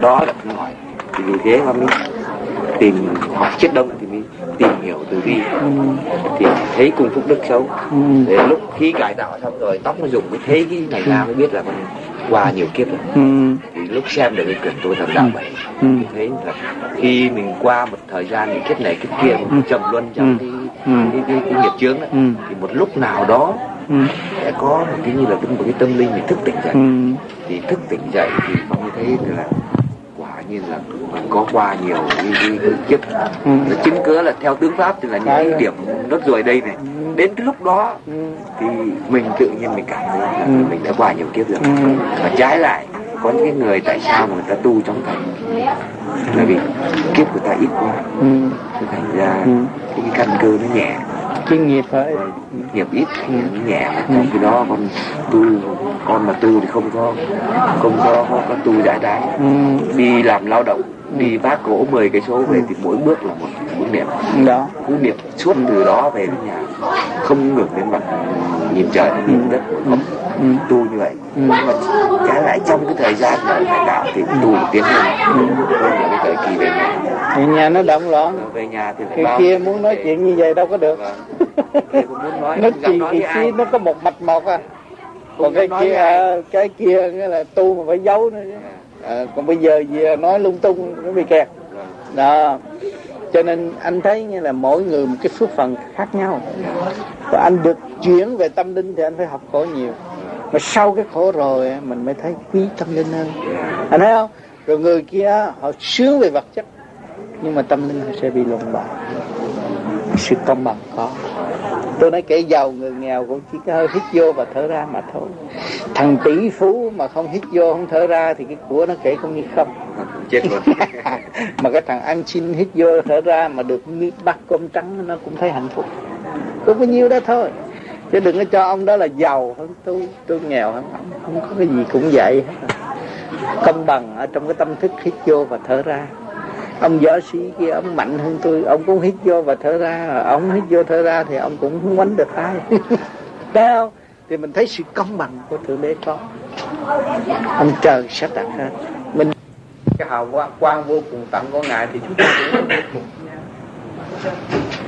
đó là câu hỏi thì vì thế mà mới tìm hỏi chết đông thì mới tìm hiểu từ bi ừ. thì thấy cùng phúc đức xấu ừ. để lúc khi cải tạo xong rồi tóc nó dùng mới thấy cái này ra mới biết là con qua nhiều kiếp rồi ừ. thì lúc xem được cái quyển tôi thần đạo vậy ừ. thấy là khi mình qua một thời gian những kiếp này kiếp kia mình trầm luân trong ừ. cái, cái, cái, cái, nghiệp chướng đó, ừ. thì một lúc nào đó ừ. sẽ có một cái như là một cái tâm linh mình thức tỉnh dậy ừ. thì thức tỉnh dậy thì phong thấy là nhiên là có qua nhiều cái, cái, cái kiếp ừ. chứng cớ là theo tướng pháp thì là những cái điểm nốt ruồi đây này đến cái lúc đó ừ. thì mình tự nhiên mình cảm thấy là ừ. mình đã qua nhiều kiếp rồi ừ. và trái lại có những cái người tại sao mà người ta tu trong thành là vì kiếp của ta ít quá ừ. thành ra ừ. cái căn cơ nó nhẹ cái nghiệp phải. Nghiệp ít ừ. nhẹ. Mà trong khi đó con tu con mà tu thì không có không có có, có tu giải đái ừ. đi làm lao động đi vác gỗ 10 cái số về thì mỗi bước là một cú niệm. Đó. Cú niệm suốt từ đó về đến nhà. Không ngừng đến mặt nhìn trời nhìn đất không ừ. tu như vậy. Ừ. nhưng mà trái lại trong cái thời gian mà cải tạo thì tu tiến ừ. hơn là cái thời kỳ về nhà. Về nhà nó động loạn. Về nhà thì cái kia muốn nói chuyện như vậy đâu có được. Vâng. nói, nó chỉ cái kia nó có một mạch một à. Còn cái kia à, cái kia nghĩa là tu mà phải giấu nữa à, còn bây giờ về nói lung tung nó bị kẹt. Đó cho nên anh thấy như là mỗi người một cái phước phần khác nhau. Và anh được chuyển về tâm linh thì anh phải học khổ nhiều. Mà sau cái khổ rồi mình mới thấy quý tâm linh hơn. Anh thấy không? Rồi người kia, họ sướng về vật chất, nhưng mà tâm linh họ sẽ bị lộn bại sự công bằng có tôi nói kẻ giàu người nghèo cũng chỉ có hơi hít vô và thở ra mà thôi. Thằng tỷ phú mà không hít vô không thở ra thì cái của nó kể không như không. Chết rồi. Mà cái thằng ăn xin hít vô thở ra mà được bát cơm trắng nó cũng thấy hạnh phúc. Có bao nhiêu đó thôi. Chứ đừng có cho ông đó là giàu hơn tôi. Tôi nghèo hơn ông. Không có cái gì cũng vậy hết. Công bằng ở trong cái tâm thức hít vô và thở ra ông võ sĩ kia ông mạnh hơn tôi. Ông cũng hít vô và thở ra. Ông hít vô thở ra thì ông cũng không quánh được ai. Thấy không? Thì mình thấy sự công bằng của thượng đế có. Ông trời sẽ đặt hết mình cái hào quang, quang vô cùng tận của ngài thì chúng ta cũng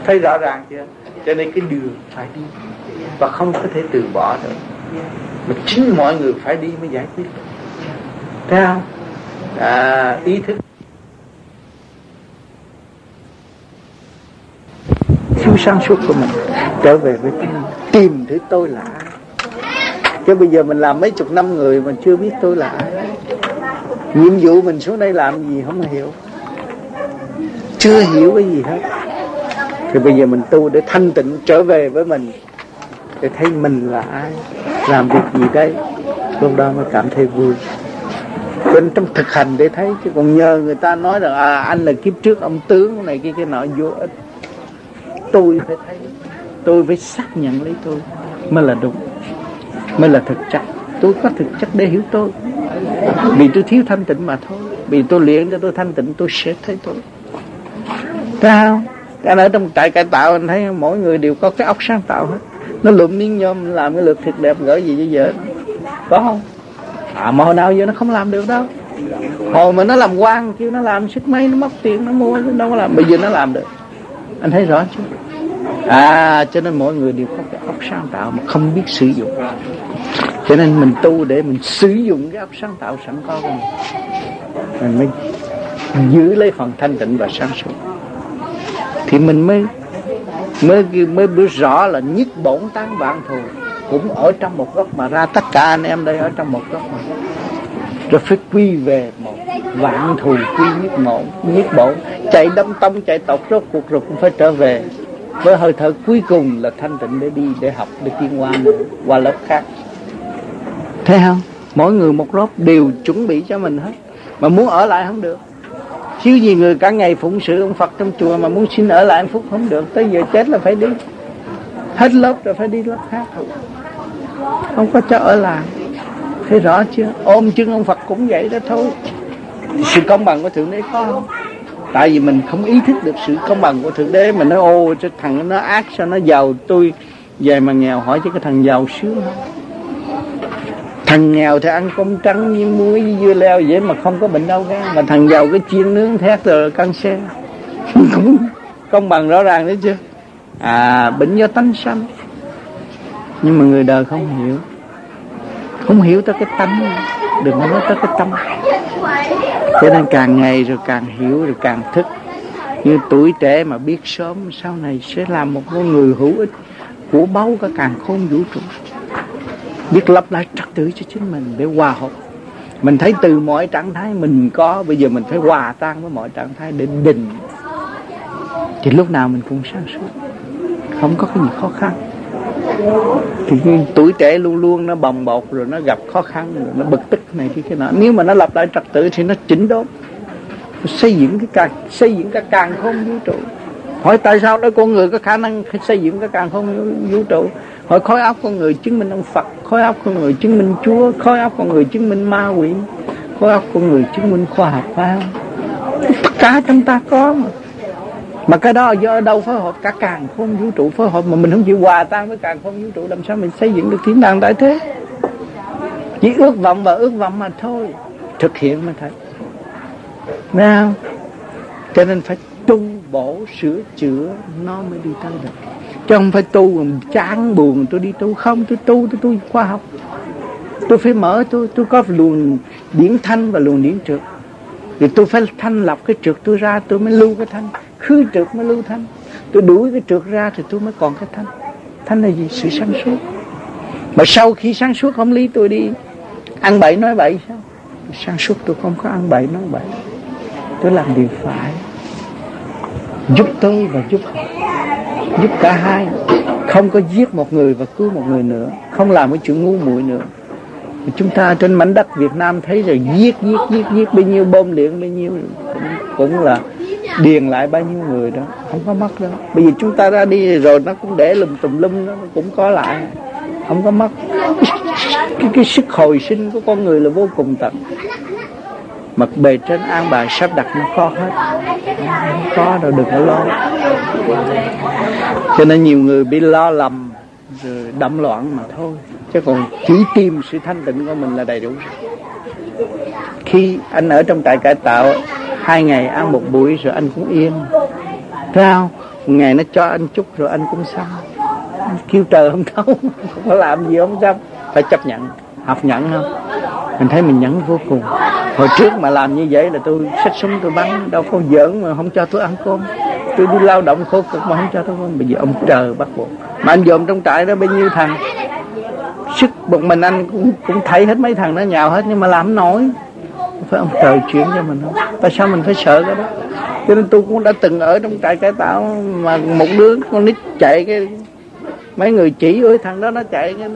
thấy rõ ràng chưa? Cho nên cái đường phải đi. Và không có thể từ bỏ được. Mà chính mọi người phải đi mới giải quyết thấy không? À, ý thức siêu sáng suốt của mình. Trở về với tìm, tìm thấy tôi là ai. Chứ bây giờ mình làm mấy chục năm người mình chưa biết tôi là ai. Nhiệm vụ mình xuống đây làm gì không hiểu. Chưa hiểu cái gì hết. Thì bây giờ mình tu để thanh tịnh trở về với mình. Để thấy mình là ai. Làm việc gì đây. Lúc đó mới cảm thấy vui. Bên trong thực hành để thấy chứ còn nhờ người ta nói rằng à anh là kiếp trước ông tướng này kia cái nọ vô ích tôi phải thấy. Tôi phải xác nhận lấy tôi. Mới là đúng. Mới là thực chất. Tôi có thực chất để hiểu tôi. Vì tôi thiếu thanh tịnh mà thôi. Vì tôi luyện cho tôi thanh tịnh, tôi sẽ thấy tôi. Thấy không? Anh ở trong trại cải tạo, anh thấy mỗi người đều có cái óc sáng tạo hết. Nó lụm miếng nhôm, làm cái lượt thiệt đẹp gửi gì cho vợ có không? À mà hồi nào giờ nó không làm được đâu. Hồi mà nó làm quan kêu nó làm sức mấy nó mất tiền, nó mua nó đâu có làm. Bây giờ nó làm được anh thấy rõ chứ? À cho nên mỗi người đều có cái óc sáng tạo mà không biết sử dụng. Cho nên mình tu để mình sử dụng cái óc sáng tạo sẵn có của mình. Mình mới giữ lấy phần thanh tịnh và sáng suốt. Thì mình mới mới mới biết rõ là nhất bổn tán vạn thù cũng ở trong một góc mà ra tất cả anh em đây ở trong một góc mà rồi phải quy về một vạn thù quy nhất một nhất bổn chạy đâm tông, chạy tộc, rốt cuộc rồi cũng phải trở về. Với hơi thở cuối cùng là thanh tịnh để đi, để học, để tiến qua qua lớp khác. Thấy không? Mỗi người một lớp, đều chuẩn bị cho mình hết. Mà muốn ở lại không được. Chứ gì người cả ngày phụng sự ông Phật trong chùa mà muốn xin ở lại hạnh phúc không được. Tới giờ chết là phải đi. Hết lớp rồi phải đi lớp khác. Không có cho ở lại thấy rõ chưa? Ôm chân ông Phật cũng vậy đó thôi. Sự công bằng của thượng đế có không? Tại vì mình không ý thức được sự công bằng của thượng đế, mình nói, ô, cho thằng nó ác, sao nó giàu tôi về mà nghèo? Hỏi cho cái thằng giàu sướng không? Thằng nghèo thì ăn cơm trắng với muối với dưa leo vậy mà không có bệnh đâu cả mà thằng giàu cái chiên nướng thét rồi căng xe. Cũng công bằng rõ ràng đấy chưa à bệnh do tánh sanh. Nhưng mà người đời không hiểu không hiểu tới cái tánh, đừng có nói tới cái tâm. Cho nên càng ngày rồi càng hiểu rồi càng thức. Như tuổi trẻ mà biết sớm, sau này sẽ làm một con người hữu ích, của báu cả càng khôn vũ trụ. Biết lập lại trật tự cho chính mình để hòa hợp. Mình thấy từ mọi trạng thái mình có, bây giờ mình phải hòa tan với mọi trạng thái để định. Thì lúc nào mình cũng sáng suốt. Không có cái gì khó khăn thì tuổi trẻ luôn luôn, nó bồng bột rồi nó gặp khó khăn rồi nó bực tức này cái cái nọ. Nếu mà nó lập lại trật tự thì nó chỉnh đốn xây dựng cái càng, xây dựng cái càng không vũ trụ. Hỏi tại sao đó, con người có khả năng xây dựng cái càng không vũ trụ? Hỏi khối óc con người chứng minh ông Phật, khối óc con người chứng minh Chúa, khối óc con người chứng minh ma quỷ, khối óc con người chứng minh khoa học phải không? Tất cả chúng ta có mà mà cái đó do đâu phối hợp cả càng không vũ trụ phối hợp mà mình không chịu hòa tan với càng không vũ trụ làm sao mình xây dựng được thiên đàng đại thế chỉ ước vọng và ước vọng mà thôi thực hiện mà thấy nào? Cho nên phải tu bổ sửa chữa nó mới đi tới được. Chứ không phải tu mà chán buồn tôi đi tu không, tôi tu tôi tu khoa học. Tôi phải mở tôi tôi có luồng điển thanh và luồng điển trượt. Thì tôi phải thanh lọc cái trượt tôi ra tôi mới lưu cái thanh, khứ trượt mới lưu thanh. Tôi đuổi cái trượt ra thì tôi mới còn cái thanh. Thanh là gì? Sự sáng suốt. Mà sau khi sáng suốt không lý tôi đi ăn bậy nói bậy sao? Sáng suốt tôi không có ăn bậy nói bậy tôi làm điều phải giúp tôi và giúp họ giúp cả hai không có giết một người và cứu một người nữa không làm cái chuyện ngu muội nữa chúng ta trên mảnh đất Việt Nam thấy rồi giết giết giết giết bao nhiêu bom điện bao nhiêu cũng, cũng là điền lại bao nhiêu người đó không có mất đâu bây giờ chúng ta ra đi rồi nó cũng để lùm tùm lum nó cũng có lại không có mất. Cái, cái sức hồi sinh của con người là vô cùng tận. Mặt bề trên an bài sắp đặt nó có hết. Không có đâu đừng có lo. Cho nên nhiều người bị lo lầm rồi đậm loạn mà thôi. Chứ còn chỉ tìm sự thanh tịnh của mình là đầy đủ. Khi anh ở trong trại cải tạo hai ngày ăn một buổi rồi anh cũng yên. Sao ngày nó cho anh chút rồi anh cũng sao. kêu trời không thấu không có làm gì, không sao phải chấp nhận. Học nhận không? Mình thấy mình nhẫn vô cùng. Hồi trước mà làm như vậy là tôi xách súng, tôi bắn. Đâu có giỡn mà không cho tôi ăn cơm. Tôi đi lao động khổ cực mà không cho tôi ăn. Bây giờ ông trời bắt buộc. Mà anh dòm trong trại đó bao nhiêu thằng? Sức một mình anh cũng cũng thấy hết mấy thằng nó nhào hết nhưng mà làm nổi phải ông trời chuyển cho mình. Không tại sao mình phải sợ cái đó? Cho nên tôi cũng đã từng ở trong trại cải tạo mà một đứa con nít chạy cái mấy người chỉ ơi thằng đó nó chạy cái,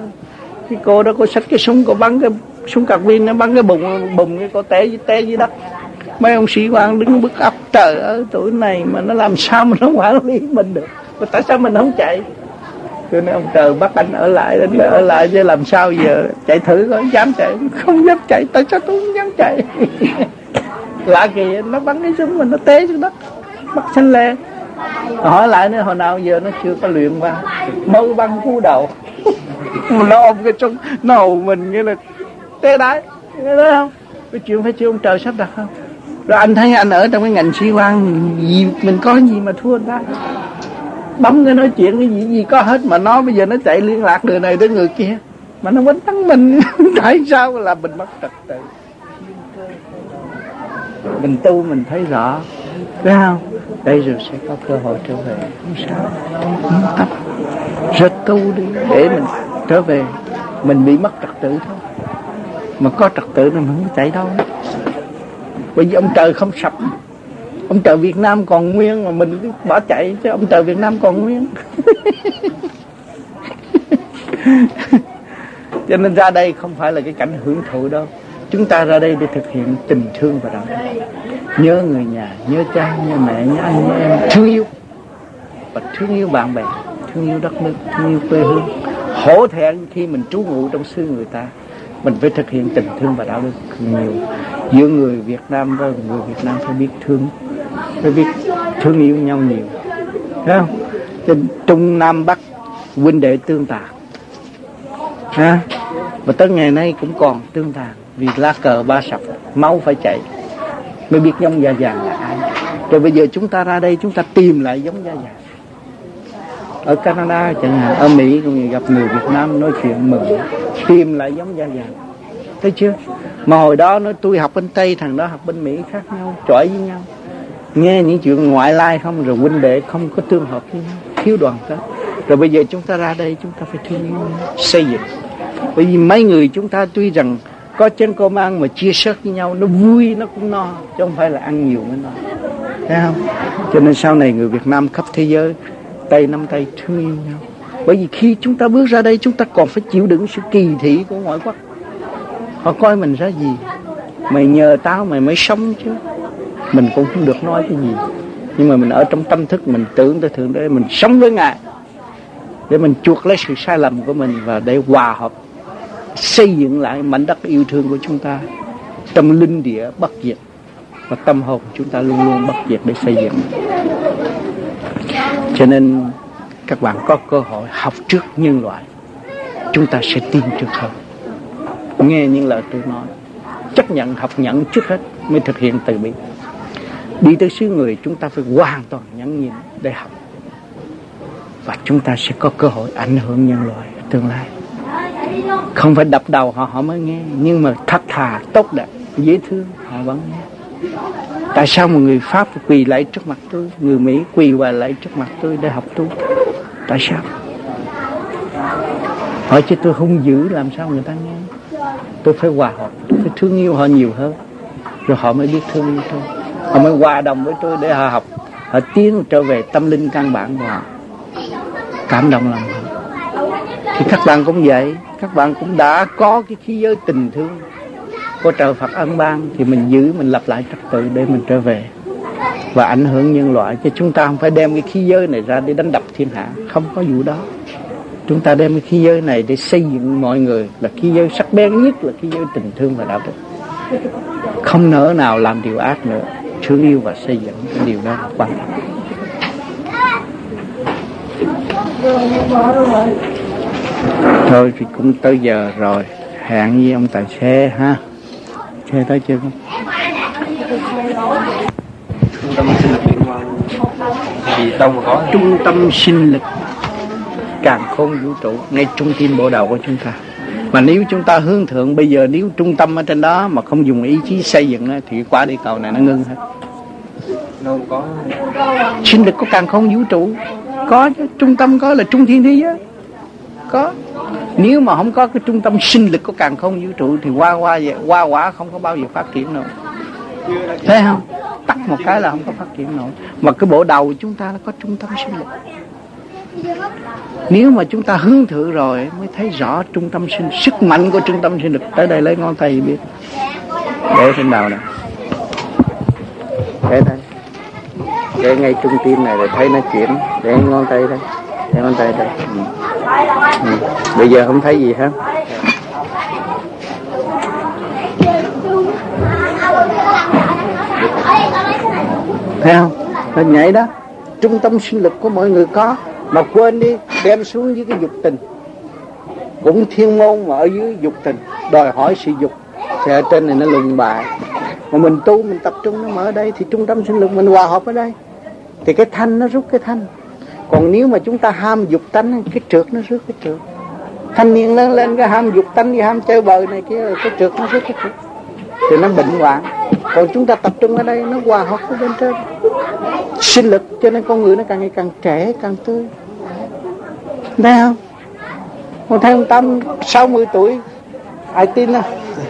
cái cô đó cô xách cái súng cô bắn cái súng cạc pin nó bắn cái bụng bùng cái cô té té dưới đất. Mấy ông sĩ quan đứng bức ấp trời ơi tuổi này mà nó làm sao mà nó quản lý mình được? Mà tại sao mình không chạy? Cứ nói ông trời bắt anh ở lại, anh ở lại chứ làm sao giờ chạy thử có dám chạy? Không dám chạy, tại sao tôi không dám chạy? Lạ kỳ nó bắn cái súng mình nó té xuống đất bắt xanh lên hỏi lại nữa, hồi nào giờ nó chưa có luyện qua mâu băng cú đầu. Nó ôm cái súng, nó mình như là té đái thấy không? Cái chuyện phải chưa ông trời sắp đặt không? Rồi anh thấy anh ở trong cái ngành sĩ quan, gì, mình có gì mà thua anh ta? Bấm cái nói chuyện cái gì gì có hết mà nó bây giờ nó chạy liên lạc người này tới người kia, mà nó vẫn thắng mình. Tại sao là mình mất trật tự? Mình tu mình thấy rõ. Phải không? Đây rồi sẽ có cơ hội trở về. Không sao. Không tập rất tu đi để mình trở về. Mình bị mất trật tự thôi. Mà có trật tự mình không chạy đâu. Bởi vì ông trời không sập ông trời Việt Nam còn nguyên mà mình bỏ chạy chứ ông trời Việt Nam còn nguyên. Cho nên ra đây không phải là cái cảnh hưởng thụ đâu. Chúng ta ra đây để thực hiện tình thương và đạo đức nhớ người nhà, nhớ cha, nhớ mẹ, nhớ anh, nhớ em. Thương yêu. Và thương yêu bạn bè, thương yêu đất nước, thương yêu quê hương. Hổ thẹn khi mình trú ngụ trong xứ người ta. Mình phải thực hiện tình thương và đạo đức nhiều. Giữa người Việt Nam và người Việt Nam phải biết thương phải biết thương yêu nhau nhiều. Thấy không? Trên Trung Nam Bắc huynh đệ tương tàn, ha và tới ngày nay cũng còn tương tàn. Vì lá cờ ba sập máu phải chảy. Mới biết giống gia vàng là ai. Rồi bây giờ chúng ta ra đây chúng ta tìm lại giống gia vàng ở Canada chẳng hạn ở Mỹ cũng gặp người Việt Nam nói chuyện mừng. Tìm lại giống gia vàng thấy chưa? Mà hồi đó nói tôi học bên Tây thằng đó học bên Mỹ khác nhau Trỏi với nhau nghe những chuyện ngoại lai không, rồi huynh đệ không có tương hợp với nhau, thiếu đoàn kết. Rồi bây giờ chúng ta ra đây, chúng ta phải thương nhau. Xây dựng. Bởi vì mấy người chúng ta tuy rằng có chén cơm ăn mà chia sớt với nhau, nó vui, nó cũng no, chứ không phải là ăn nhiều mới no. Thấy không? Cho nên sau này người Việt Nam khắp thế giới tay nắm tay thương yêu nhau. Bởi vì khi chúng ta bước ra đây, chúng ta còn phải chịu đựng sự kỳ thị của ngoại quốc. Họ coi mình ra gì? Mày nhờ tao, mày mới sống chứ mình cũng không được nói cái gì. Nhưng mà mình ở trong tâm thức, mình tưởng tới thượng đế, mình sống với ngài để mình chuộc lấy sự sai lầm của mình và để hòa hợp, xây dựng lại mảnh đất yêu thương của chúng ta trong linh địa bất diệt và tâm hồn chúng ta luôn luôn bất diệt để xây dựng. Cho nên các bạn có cơ hội học trước nhân loại, chúng ta sẽ tin trước hơn. Nghe những lời tôi nói, chấp nhận học nhận trước hết mới thực hiện từ bi đi tới xứ người, chúng ta phải hoàn toàn nhẫn nhịn để học. Và chúng ta sẽ có cơ hội ảnh hưởng nhân loại tương lai. Không phải đập đầu họ họ mới nghe, nhưng mà thật thà, tốt đẹp, dễ thương, họ vẫn nghe. Tại sao một người pháp quỳ lại trước mặt tôi, người mỹ quỳ và lại trước mặt tôi để học tu? Tại sao? Hỏi chứ tôi hung dữ, làm sao người ta nghe? Tôi phải hòa hợp, tôi phải thương yêu họ nhiều hơn, rồi họ mới biết thương yêu tôi họ mới hòa đồng với tôi để họ học. Họ tiến trở về tâm linh căn bản của họ. Cảm động lòng họ thì các bạn cũng vậy. Các bạn cũng đã có cái khí giới tình thương của trời Phật ân ban, thì mình giữ, mình lập lại trật tự để mình trở về. Và ảnh hưởng nhân loại, chứ chúng ta không phải đem cái khí giới này ra để đánh đập thiên hạ. Không có vụ đó. Chúng ta đem cái khí giới này để xây dựng mọi người. Là khí giới sắc bén nhất là khí giới tình thương và đạo đức. Không nỡ nào làm điều ác nữa thương yêu và xây dựng cái điều đó là quan trọng. Thôi thì cũng tới giờ rồi, hẹn với ông tài xế ha. Xe tới chưa? Không trung tâm sinh lực liên quan thì tông có trung tâm sinh lực càng khôn vũ trụ, ngay trung tim bộ đầu của chúng ta mà nếu chúng ta hướng thượng bây giờ nếu trung tâm ở trên đó mà không dùng ý chí xây dựng thì quả địa cầu này nó ngưng hết. Đâu có. Sinh lực của càng không vũ trụ. Có chứ trung tâm có là trung thiên thế giới. Có. Nếu mà không có cái trung tâm sinh lực của càng không vũ trụ thì qua qua qua quả không có bao giờ phát triển nổi. Thấy không? Tắt một cái là không có phát triển nổi. Mà cái bộ đầu chúng ta nó có trung tâm sinh lực nếu mà chúng ta hướng thử rồi, mới thấy rõ trung tâm sinh, sức mạnh của trung tâm sinh lực. Tới đây lấy ngón tay biết. Để trên đầu này để đây. Để ngay trung tim này để thấy nó chuyển. Để ngón tay đây. Để ngón tay đây. Ừ. Ừ. bây giờ không thấy gì hết. Thấy không? Nó nhảy đó. Trung tâm sinh lực của mọi người có mà quên đi, đem xuống dưới cái dục tình. Cũng thiên môn mà ở dưới dục tình. Đòi hỏi sự dục. Thì ở trên này nó lùng bại mà mình tu, mình tập trung, nó mở ở đây, thì trung tâm sinh lực mình hòa hợp ở đây. Thì cái thanh nó rút cái thanh. Còn nếu mà chúng ta ham dục tánh, cái trượt nó rút cái trượt. Thanh niên lớn lên cái ham dục tánh đi ham chơi bời này kia, cái trượt nó rút cái trượt. Thì nó bệnh hoạn. Còn chúng ta tập trung ở đây, nó hòa hợp với bên trên sinh lực, cho nên con người nó càng ngày càng trẻ, càng tươi. Thấy không? Một thằng tâm 60 tuổi, ai tin đâu?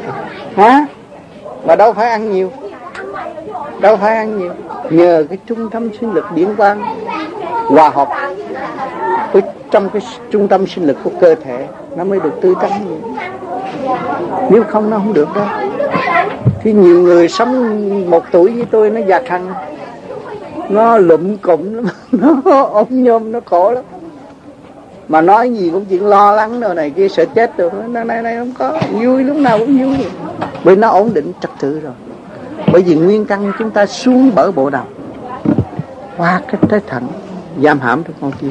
Hả? Mà đâu phải ăn nhiều. Đâu phải ăn nhiều. Nhờ cái trung tâm sinh lực điển quang, hòa hợp với trong cái trung tâm sinh lực của cơ thể, nó mới được tươi tắn nhiều. Nếu không, nó không được đâu. Thì nhiều người sống một tuổi với tôi, nó già khăn nó lụm cụm lắm. Nó ốm nhôm nó khổ lắm. Mà nói gì cũng chuyện lo lắng đồ này kia sợ chết được. Nó này này không có. Vui lúc nào cũng vui. Bởi nó ổn định trật tự rồi. Bởi vì nguyên căn chúng ta xuống bởi bộ đầu qua cái trái thận giam hãm trong con tim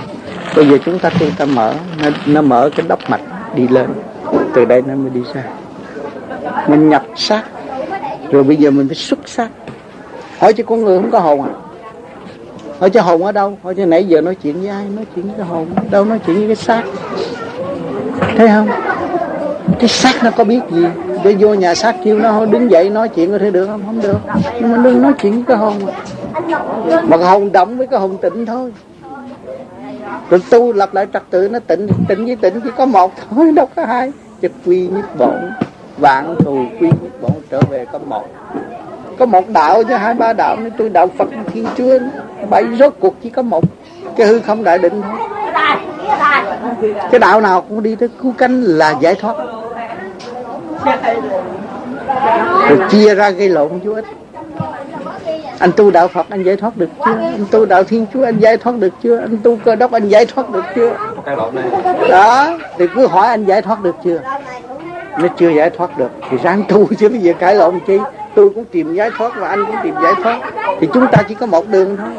bây giờ chúng ta tu ta mở nó, nó mở cái đốc mạch đi lên. Từ đây nó mới đi ra. Mình nhập sát. Rồi bây giờ mình phải xuất sát. Hỏi cho con người không có hồn à? Hỏi cho hồn ở đâu? Hỏi cho nãy giờ nói chuyện với ai? Nói chuyện với cái hồn đâu? Nói chuyện với cái xác. Thấy không? Cái xác nó có biết gì? Để vô nhà xác kêu nó đứng dậy nói chuyện có thể được không? Không được. Nhưng mà đừng nói chuyện với cái hồn. Mà cái hồn động với cái hồn tịnh thôi. Rồi tu lập lại trật tự, nó tịnh tịnh với tịnh chỉ có một thôi, đâu có hai. Chứ quy nhất bổn, vạn thù quy nhất bổn trở về có một có một đạo chứ, hai, ba đạo nên tôi đạo phật thiên chúa bảy rốt cuộc, chỉ có một. Cái hư không đại định thôi. Cái đạo nào cũng đi tới cứu cánh là giải thoát. Rồi chia ra gây lộn chú ít anh tu đạo Phật, anh giải thoát được chưa? Anh tu đạo Thiên Chúa, anh giải thoát được chưa? Anh tu cơ đốc, anh giải thoát được chưa? Đó, thì cứ hỏi anh giải thoát được chưa? Nó chưa giải thoát được. Thì ráng tu chứ, bây giờ cãi lộn chi? Tôi cũng tìm giải thoát và anh cũng tìm giải thoát. Thì chúng ta chỉ có một đường thôi.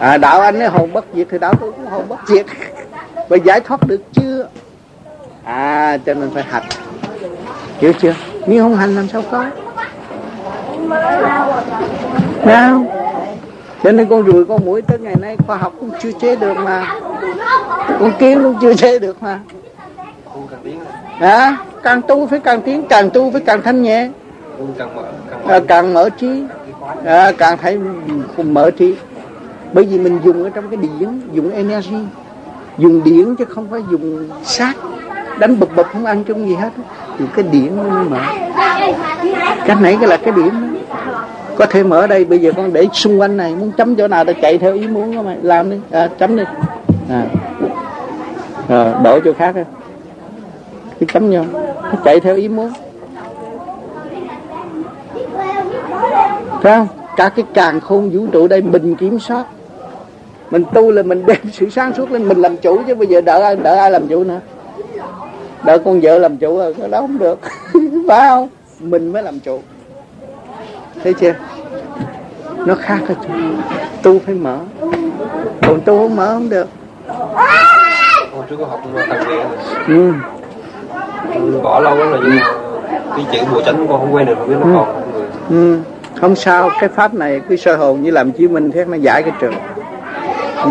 À, đạo anh ấy hồn bất diệt thì đạo tôi cũng hồn bất diệt. Và giải thoát được chưa? À cho nên phải hành. Hiểu chưa? Nếu không hành làm sao có? Nào cho nên con ruồi con mũi tới ngày nay khoa học cũng chưa chế được mà. Con kiến cũng chưa chế được mà. À, càng tu phải càng tiến càng tu phải càng thanh nhẹ à, càng mở trí à, càng thấy không mở trí. Bởi vì mình dùng ở trong cái điện, dùng energy dùng điện chứ không phải dùng sát. Đánh bập bập không ăn trong gì hết. Thì cái điện nó mở. Cái nãy cái là cái điển có thể mở đây bây giờ con để xung quanh này muốn chấm chỗ nào ta chạy theo ý muốn của mày. Làm đi. À, chấm đi. À. Ờ, à đổi chỗ khác đi. Cái chấm nhau nó chạy theo ý muốn. Thấy không? Cả cái càng khôn vũ trụ đây mình kiểm soát. Mình tu là mình đem sự sáng suốt lên mình làm chủ chứ bây giờ đợi ai đợi ai làm chủ nữa? Đợi con vợ làm chủ rồi cái đó không được. Phải không? Mình mới làm chủ. Thấy chưa? Nó khác chỗ tu phải mở. Còn tu không mở không được. Hồi trước có học thằng viện ừ. bỏ lâu lắm rồi nhưng cái chữ bùa chánh con không quen được không biết nó ừ. còn ừ. Không sao cái pháp này cái sơ hồn như làm chí minh thế nó giải cái trường. Ừ.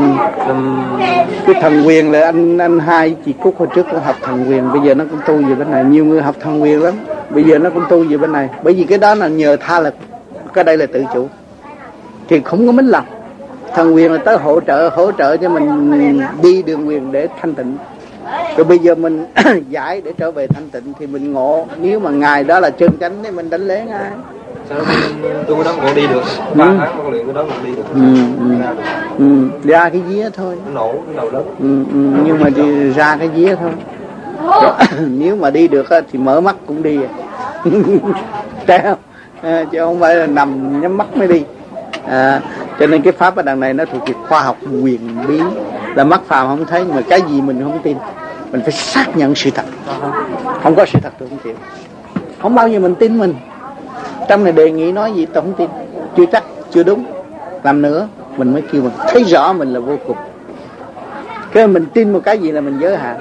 cái thần quyền là anh anh hai chị cúc hồi trước có học thần quyền bây giờ nó cũng tu về bên này. Nhiều người học thần quyền lắm bây giờ nó cũng tu về bên này. Bởi vì cái đó là nhờ tha lực cái đây là tự chủ. Thì không có minh lòng thần quyền là tới hỗ trợ hỗ trợ cho mình đi đường quyền để thanh tịnh. Rồi bây giờ mình giải để trở về thanh tịnh thì mình ngộ. Nếu mà ngài đó là chân chánh thì mình đánh lén ai tôi có đó còn đi được ba ừ. tháng con luyện cái đó còn đi được ừ, ừ. Ừ. ra cái dĩa thôi nổ cái đầu lớn ừ, ừ. nhưng mà đi ra cái dĩa thôi nếu mà đi được thì mở mắt cũng đi thấy không à, chứ không phải là nằm nhắm mắt mới đi à, cho nên cái pháp ở đằng này nó thuộc về khoa học quyền bí là mắt phàm không thấy nhưng mà cái gì mình không tin mình phải xác nhận sự thật không có sự thật tôi không chịu không bao giờ mình tin mình trong này đề nghị nói gì tôi không tin? Chưa chắc chưa đúng. Làm nữa mình mới kêu mình thấy rõ mình là vô cùng. Cái mình tin một cái gì là mình giới hạn.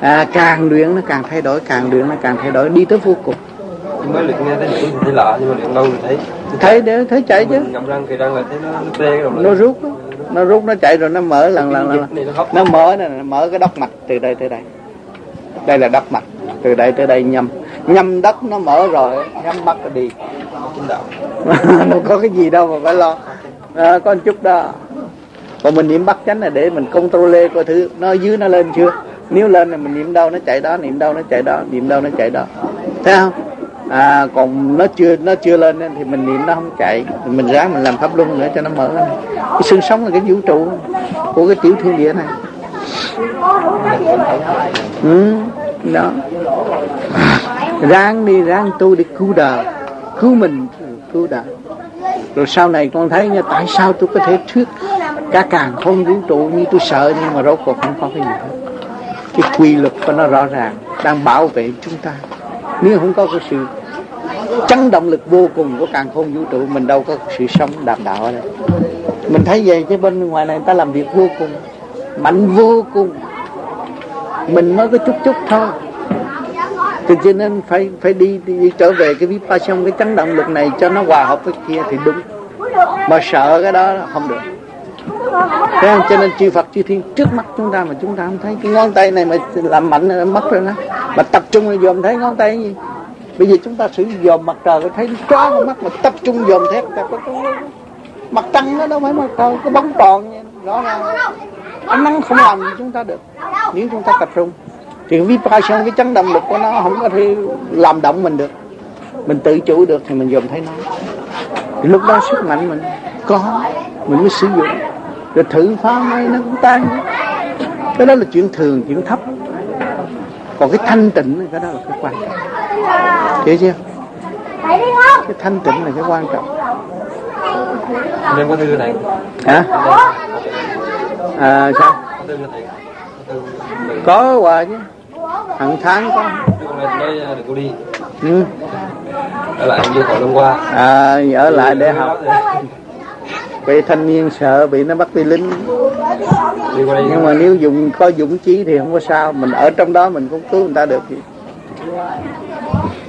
À, càng luyện nó càng thay đổi càng luyện nó càng thay đổi đi tới vô cùng. Mới luyện nghe thấy luyện thấy lạ nhưng mà luyện lâu thì thấy. Thấy để thấy chạy chứ. Ngậm răng thì răng là thấy nó, nó tê rồi nó rút nó rút nó chạy rồi nó mở lần lần lần. nó mở này mở cái đốc mạch từ đây tới đây. Đây là đốc mạch từ đây tới đây nhâm nhâm đất nó mở rồi nhắm mắt nó đi. Nó có cái gì đâu mà phải lo. À, có một chút đó. Còn mình niệm bắt chánh là để mình control coi thứ nó dưới nó lên chưa? Nếu lên là mình niệm đâu nó chạy đó niệm đâu nó chạy đó niệm đâu nó chạy đó. Thấy không? À, còn nó chưa nó chưa lên thì mình niệm nó không chạy. Thì mình ráng mình làm pháp luân nữa cho nó mở lên cái xương sống là cái vũ trụ của cái tiểu thiên địa này. Ừ, đó ráng đi, ráng tu để cứu đời. Cứu mình, cứu đời. Rồi sau này con thấy nha, tại sao tôi có thể thuyết cả càng không vũ trụ như tôi sợ nhưng mà rốt cuộc không có cái gì hết. Cái quy luật của nó rõ ràng, đang bảo vệ chúng ta. Nếu không có cái sự chấn động lực vô cùng của càng không vũ trụ, mình đâu có sự sống đạm đạo ở đây. Mình thấy về chứ bên ngoài này người ta làm việc vô cùng, mạnh vô cùng. Mình mới có chút chút thôi thì cho nên phải phải đi, đi, đi trở về cái vipassana cái chấn động lực này cho nó hòa hợp với kia thì đúng. Mà sợ cái đó không được. Thế không? Cho nên chư Phật chư Thiên trước mắt chúng ta mà chúng ta không thấy cái ngón tay này mà làm mạnh là mất rồi đó. Mà tập trung là dòm thấy ngón tay gì? Bây giờ chúng ta sử dòm mặt trời thấy chó con mắt mà tập trung dòm thép ta có, có, mặt trăng nó đâu phải mặt trời cái bóng tròn rõ ràng. Ánh nắng không làm gì chúng ta được nếu chúng ta tập trung thì vibration cái chấn động lực của nó không có thể làm động mình được. Mình tự chủ được thì mình dòm thấy nó. Thì lúc đó sức mạnh mình có mình mới sử dụng. Rồi thử phá mấy nó cũng tan. Cái đó là chuyện thường chuyện thấp. Còn cái thanh tịnh cái đó là cái quan trọng. Hiểu chưa? Cái thanh tịnh là cái quan trọng. Nên có thư này. Hả? À sao? Có quà chứ hàng tháng có. Đi ừ. ở lại như hồi hôm qua à ở lại để học. Vì thanh niên sợ, bị nó bắt đi lính. Nhưng mà nếu dùng, có dũng chí thì không có sao. Mình ở trong đó mình cũng cứu người ta được. Gì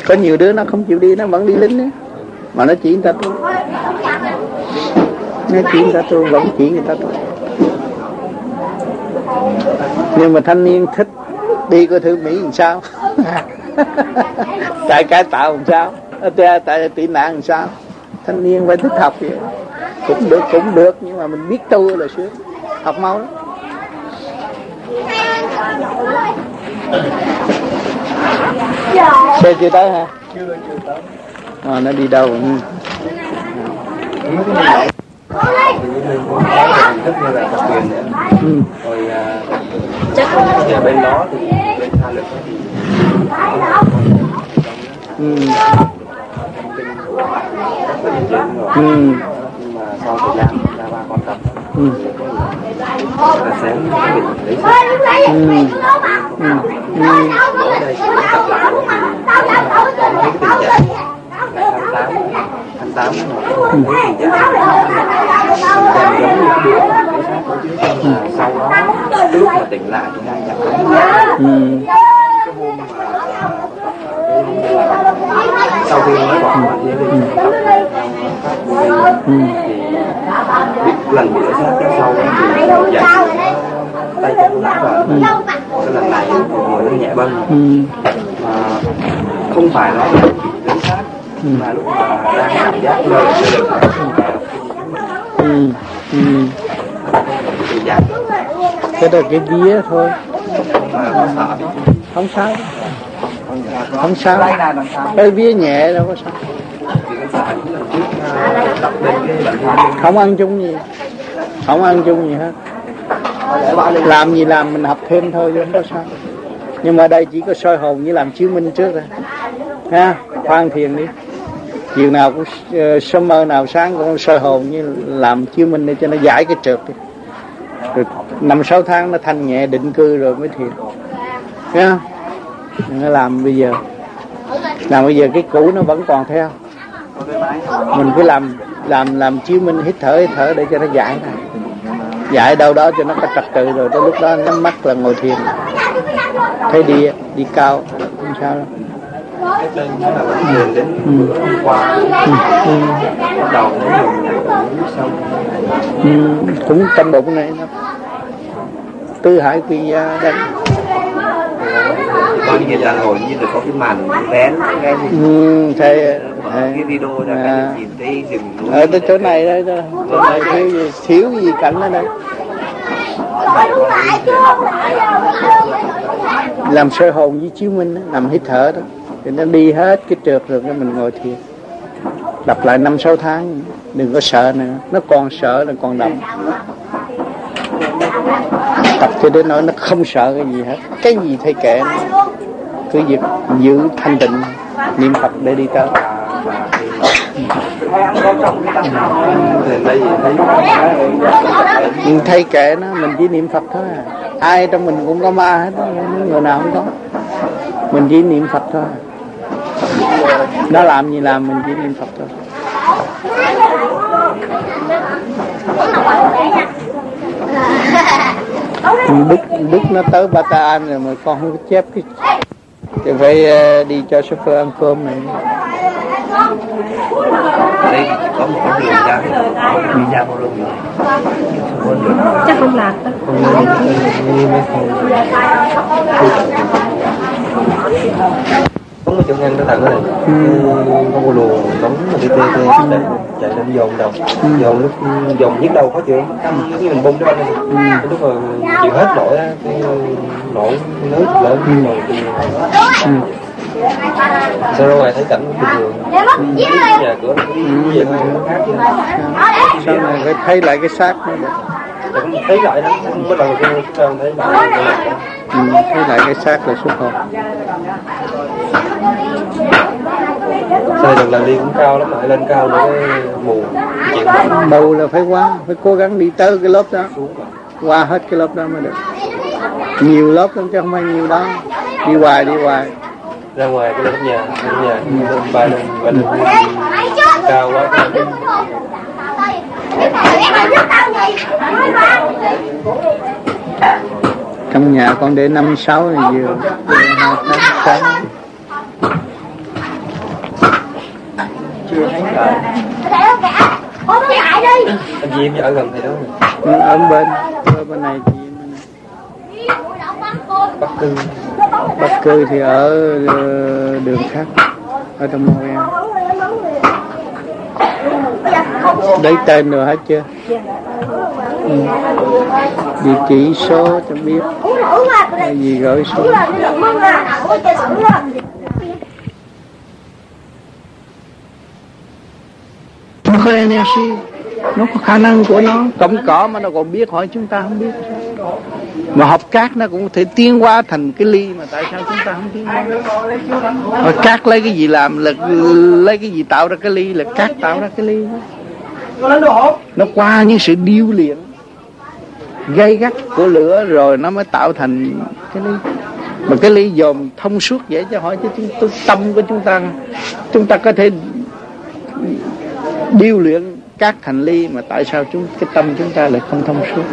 có nhiều đứa nó không chịu đi, nó vẫn đi lính đấy mà nó chỉ người ta tu nó chỉ người ta tu vẫn chỉ người ta tu nhưng mà thanh niên thích đi coi thử mỹ làm sao. Tại cải tạo làm sao. Tại, tại tị nạn làm sao. Thanh niên phải thích học vậy. Cũng được cũng được nhưng mà mình biết tu là sướng. Học mau lắm xe chưa tới hả? Chưa chưa tới. À, nó đi đâu ừ. ừ. rồi chắc là bên đó thì bên tha lực thì ừ. ừ. nhưng mà sau thời gian ra ba con tập ừ. là sáng mình lấy sách ừ. ừ. ừ. ừ. ừ. ừ. ừ tháng tám tháng tám là sau đó cái lúc mà tỉnh lại thì đang chặt ừ. sau khi nói bỏ bạn đi thì tập thì biết lần bị sát cái sau thì dạy tay chân lắc rồi cái lần này ngồi nó nhẹ bâng không phải nó là mà lúc mà đang cảm giác lời chưa được ừ. Ừ. cái đó cái vía thôi. Không sao. Không sao. Cái vía nhẹ đâu có sao. Không ăn chung gì. Không ăn chung gì hết. Làm gì làm mình học thêm thôi chứ không có sao. Nhưng mà đây chỉ có soi hồn với làm chứng minh trước rồi ha? Khoan thiền đi chiều nào cũng ờ, sớm mơ nào sáng cũng soi hồn như làm chiếu minh để cho nó giải cái trượt đi. Rồi năm, sáu tháng nó thanh nhẹ, định cư rồi mới thiền thấy không? Nó làm bây giờ. Làm bây giờ cái cũ nó vẫn còn theo mình cứ làm làm làm chiếu minh hít thở hít thở để cho nó giải này giải đâu đó cho nó có trật tự rồi tới lúc đó nhắm mắt là ngồi thiền. Thấy đi đi cao, không sao đâu ừ. ừ. cũng trong bụng này nó. Tư hải quy gia đây. Những người ta ngồi như là có cái màn vén cái gì? Ừ, thầy, cái video ra à. nhìn thấy rừng núi ở tới chỗ này đây đó đây thiếu gì cảnh ở đây? làm soi hồn với chiếu minh đó, nằm hít thở đó thì nó đi hết cái trượt rồi cái mình ngồi thiền. Đập lại năm, sáu tháng, đừng có sợ nữa. Nó còn sợ là còn đập. Tập cho đến nỗi nó không sợ cái gì hết. Cái gì thay kệ nó. Cứ việc giữ thanh tịnh, niệm phật để đi tới. Ừ, mình thay kệ nó, mình chỉ niệm phật thôi à. ai trong mình cũng có ma hết, người nào cũng có. Mình chỉ niệm phật thôi à nó làm gì làm mình chỉ niệm phật thôi. Bút bút nó tới Bata An rồi mà con không có chép cái thì phải uh, đi cho shopper ăn cơm này. Đây có một con đường ra. Đi ra một đường chắc không lạc đâu có một chỗ ngăn nó tặng này. Có một luồng nóng mà đi tê tê chạy chạy lên dồn đầu. Dồn lúc dồn nhức đầu khó chịu. Giống như mình bung cái banh này lúc mà chịu hết nổi á cái nổi lớn lớn rồi sau ra ngoài thấy cảnh bình thường? Nhà cửa nó cũng gì sau này phải thấy lại cái xác Rồi cũng thấy lại đó cũng bắt đầu thấy lại. Ừ, thấy lại cái xác là xuất hồn Sai lần lần đi cũng cao lắm lại lên cao nữa cái mù. Mù là phải qua phải cố gắng đi tới cái lớp đó. Qua hết cái lớp đó mới được. Nhiều lớp lắm chứ không phải nhiều đó đi hoài đi hoài. Ra ngoài cái lớp nhà lớp nhà lên bay lên bay lên cao quá. Trong nhà con để năm sáu thì vừa. Hai tháng sáu chưa thấy anh Diêm ở gần thì đó. Ừ, ở bên ở bên này bên này. Bắc Cưng Bắc cư thì ở ờ, đường khác ở trong Montreal lấy tên rồi hết chưa? Ừ. địa chỉ số cho biết. Hay gì gửi số nó có energy nó có khả năng của nó. Cổng cỏ mà nó còn biết, hỏi chúng ta không biết. Mà học cát nó cũng có thể tiến qua thành cái ly mà tại sao chúng ta không tiến qua? rồi cát lấy cái gì làm? Là lấy cái gì tạo ra cái ly? Là cát tạo ra cái ly nó qua những sự điêu luyện gây gắt của lửa rồi nó mới tạo thành cái ly. Mà cái ly dòm thông suốt vậy cho hỏi chứ tâm của chúng ta chúng ta có thể điêu luyện các thành ly mà tại sao chúng cái tâm chúng ta lại không thông suốt?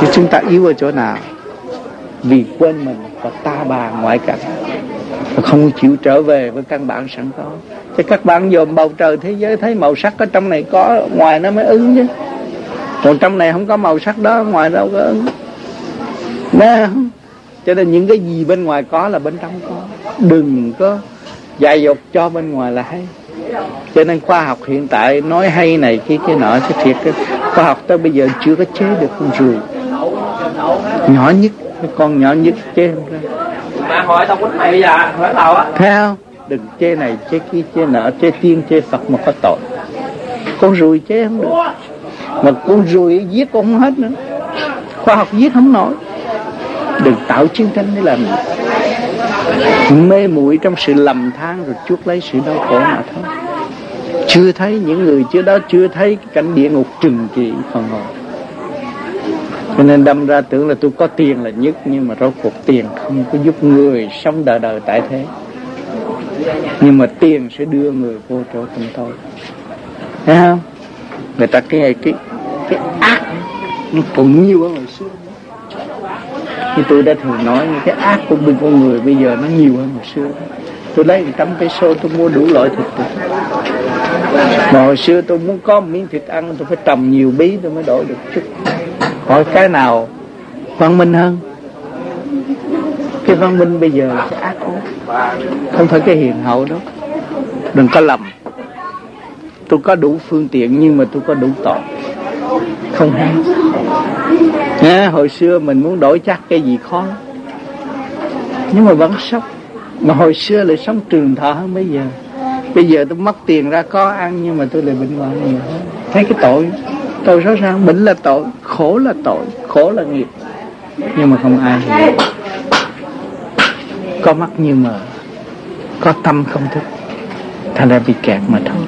Thì chúng ta yếu ở chỗ nào? Vì quên mình và ta bà ngoại cảnh. Và không chịu trở về với căn bản sẵn có. Chứ các bạn dòm bầu trời thế giới thấy màu sắc ở trong này có ngoài nó mới ứng chứ. Còn trong này không có màu sắc đó ngoài đâu có ứng. Nè, cho nên những cái gì bên ngoài có là bên trong có. Đừng có dài dột cho bên ngoài là hay cho nên khoa học hiện tại nói hay này kia kia nọ chứ thiệt cái khoa học tới bây giờ chưa có chế được con ruồi. Nhỏ nhất cái con nhỏ nhất chế không ra. Mà hỏi tao quýnh mày bây giờ hỏi tao á. Thấy không? Đừng chế này chế kia chế nọ chế tiên chế phật mà có tội. Con ruồi chế không được. Mà con ruồi giết cũng không hết nữa. Khoa học giết không nổi. Đừng tạo chiến tranh để làm gì mê muội trong sự lầm than rồi chuốc lấy sự đau khổ mà thôi. Chưa thấy những người chưa đó, chưa thấy cái cảnh địa ngục trừng trị phần hồn cho nên đâm ra tưởng là tôi có tiền là nhất, nhưng mà rốt cuộc tiền không có giúp người sống đời đời tại thế. Nhưng mà tiền sẽ đưa người vô chỗ chúng tôi thấy không? Người ta cái cái cái ác nó còn nhiều hơn hồi xưa như tôi đã thường nói cái ác của bên con người bây giờ nó nhiều hơn hồi xưa. Tôi lấy một trăm cái xô tôi mua đủ loại thịt rồi. mà hồi xưa tôi muốn có một miếng thịt ăn, tôi phải trồng nhiều bí tôi mới đổi được chút. Hỏi cái nào văn minh hơn? Cái văn minh bây giờ là cái ác ố không phải cái hiền hậu đó. Đừng có lầm. Tôi có đủ phương tiện nhưng mà tôi có đủ tội. Không hay. Nha, hồi xưa mình muốn đổi chắc cái gì khó lắm. nhưng mà vẫn sống. Mà hồi xưa lại sống trường thọ hơn bây giờ. Bây giờ tôi mất tiền ra có ăn nhưng mà tôi lại bệnh hoạn nhiều hơn. Thấy cái tội tội rõ ràng bệnh là tội khổ là tội khổ là nghiệp. Nhưng mà không ai hiểu. Có mắt như mờ có tâm không thức thành ra bị kẹt mà thôi.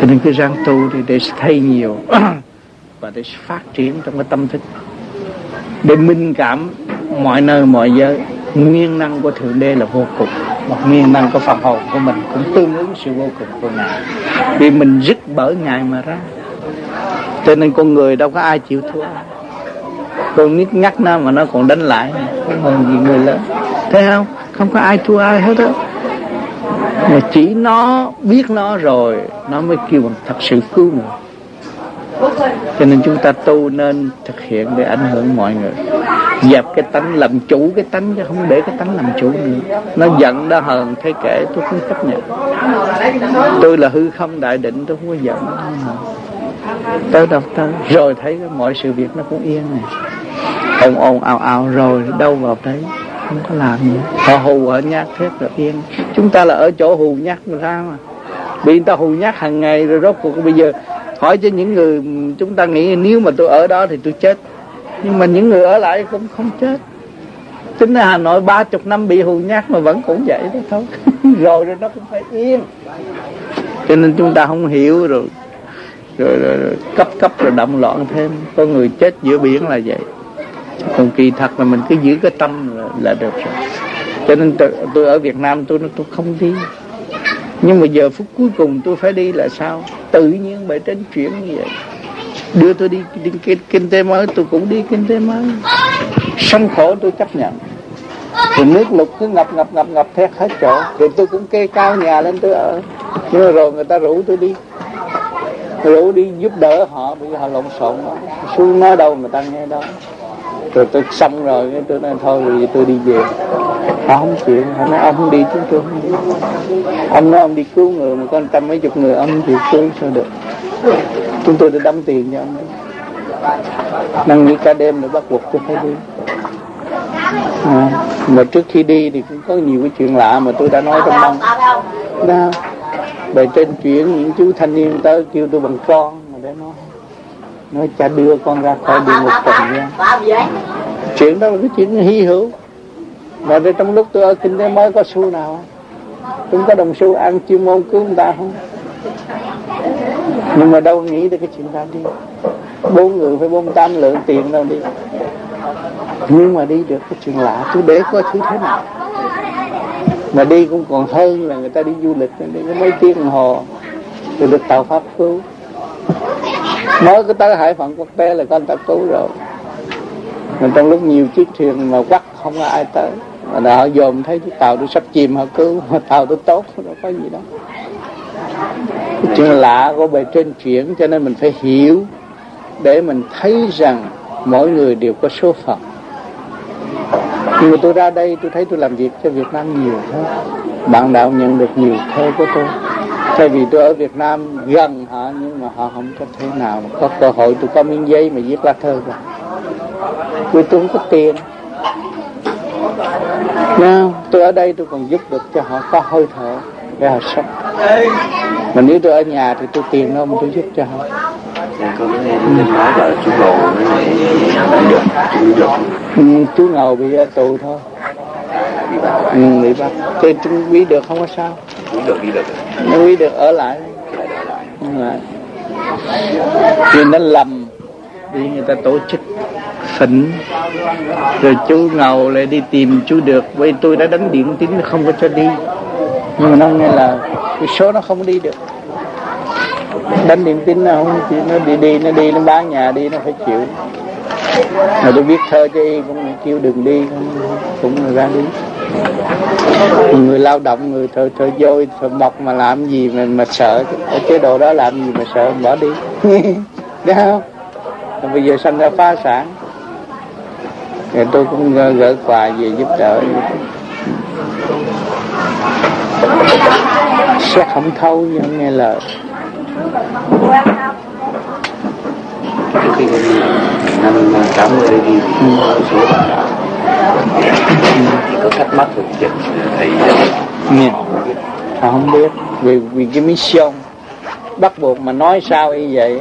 Thì nên cứ răng tu thì để thay nhiều. và để phát triển trong cái tâm thức. Để minh cảm mọi nơi, mọi giới. Nguyên năng của thượng đế là vô cùng và nguyên năng của phật hồn của mình cũng tương ứng sự vô cùng của ngài. Vì mình dứt bởi ngài mà ra. Cho nên con người đâu có ai chịu thua. Con nít nhắc nó mà nó còn đánh lại. Không còn gì người lớn. Thấy không? Không có ai thua ai hết á. Mà chỉ nó biết nó rồi, nó mới kêu bằng thật sự cứu người cho nên chúng ta tu nên thực hiện để ảnh hưởng mọi người. Dẹp cái tánh làm chủ cái tánh chứ không để cái tánh làm chủ nữa. Nó giận nó hờn thế kể, tôi không chấp nhận. Tôi là hư không đại định, tôi không có giận. Tới đâu, tới rồi thấy mọi sự việc nó cũng yên này. Ồn ồn ào ào, rồi đâu vào thấy không có làm gì. Họ hù họ nhát hết rồi yên. Chúng ta là ở chỗ hù nhát người ta mà? Bị người ta hù nhát hàng ngày, rồi rốt cuộc bây giờ hỏi cho những người chúng ta nghĩ nếu mà tôi ở đó thì tôi chết. Nhưng mà những người ở lại cũng không chết. Chính là hà nội ba chục năm bị hù nhát mà vẫn cũng vậy đó thôi. Rồi rồi nó cũng phải yên. Cho nên chúng ta không hiểu rồi. Rồi, rồi, rồi cấp cấp rồi động loạn thêm. Có người chết giữa biển là vậy. Còn kỳ thật là mình cứ giữ cái tâm là, là được rồi. Cho nên tôi, tôi ở Việt Nam tôi tôi không đi. Nhưng mà giờ phút cuối cùng tôi phải đi là sao? Tự nhiên bởi trên chuyển như vậy. Đưa tôi đi, đi kinh, kinh tế mới tôi cũng đi kinh tế mới. Sông khổ tôi chấp nhận. Thì nước lục cứ ngập ngập ngập ngập thét hết chỗ. Thì tôi cũng kê cao nhà lên tôi ở. Nhưng mà rồi người ta rủ tôi đi. Rủ đi giúp đỡ họ bị họ lộn xộn đó xuống nói đâu người ta nghe đó rồi tôi xong rồi tôi nói thôi rồi tôi đi về. Họ không chịu họ nói ông không đi chúng tôi không đi. Ông nói ông đi cứu người mà có trăm mấy chục người ông chịu cứu sao được? Chúng tôi đã đóng tiền cho ông. Năn nỉ cả đêm để bắt buộc tôi phải đi. À, mà trước khi đi thì cũng có nhiều cái chuyện lạ mà tôi đã nói trong băng đó. Bề trên chuyển những chú thanh niên tới kêu tôi bằng con mà để nói nói, cha đưa con ra khỏi địa ngục trần gian chuyện đó là cái chuyện hy hữu. Mà đây trong lúc tôi ở kinh tế mới có xu nào? Chúng có đồng xu ăn chuyên môn cứu người ta không? Nhưng mà đâu nghĩ tới cái chuyện đó đi. Bốn người phải bốn tám lượng tiền đâu đi. Nhưng mà đi được cái chuyện lạ. Tôi để coi thứ thế nào. Mà đi cũng còn hơn là người ta đi du lịch. Đi có mấy tiếng đồng hồ. Rồi được tàu pháp cứu mới cái tới hải phận quốc tế là con ta cứu rồi. Mà trong lúc nhiều chiếc thuyền mà quắt không có ai tới. Mà họ dòm thấy chiếc tàu tôi sắp chìm, họ cứu, mà tàu tôi tốt đâu có gì đâu. Chuyện lạ của bề trên chuyển, cho nên mình phải hiểu để mình thấy rằng mỗi người đều có số phận. Nhưng mà tôi ra đây, tôi thấy tôi làm việc cho Việt Nam nhiều hơn. Bạn đạo nhận được nhiều thơ của tôi thay vì tôi ở Việt Nam gần họ nhưng mà họ không có thể nào có cơ hội. Tôi có miếng giấy mà viết lá thơ ra vì tôi không có tiền. Nha, tôi ở đây tôi còn giúp được cho họ có hơi thở để họ sống. Mà nếu tôi ở nhà thì tôi tiền đâu mà tôi giúp cho họ. Ngầu ừ, chú ngầu bị tù thôi. Ừ, bị bắt. Thế chú biết được không có sao. Quý được đi được nếu quý được ở lại lại vì nó lầm đi người ta tổ chức phỉnh, rồi chú ngầu lại đi tìm chú được. Với tôi đã đánh điện tín không có cho đi. Nhưng mà nó nghe là cái số nó không đi được. Đánh điện tín nó không chịu nó đi đi, nó đi, nó bán nhà đi, nó phải chịu. Mà tôi viết thơ cho y cũng kêu đừng đi cũng ra đi người lao động người thợ thợ dôi thợ mộc mà làm gì mà mà sợ. Ở chế độ đó làm gì mà sợ bỏ đi. Đấy không? Rồi bây giờ sanh ra phá sản. Thì tôi cũng gửi quà về giúp đỡ. Xét không thâu nhưng nghe lời. Khi năm tám mươi đi số bạn đạo thì có thắc mắc về chuyện thầy nghe họ không biết. Vì vì cái mission bắt buộc mà nói sao như vậy,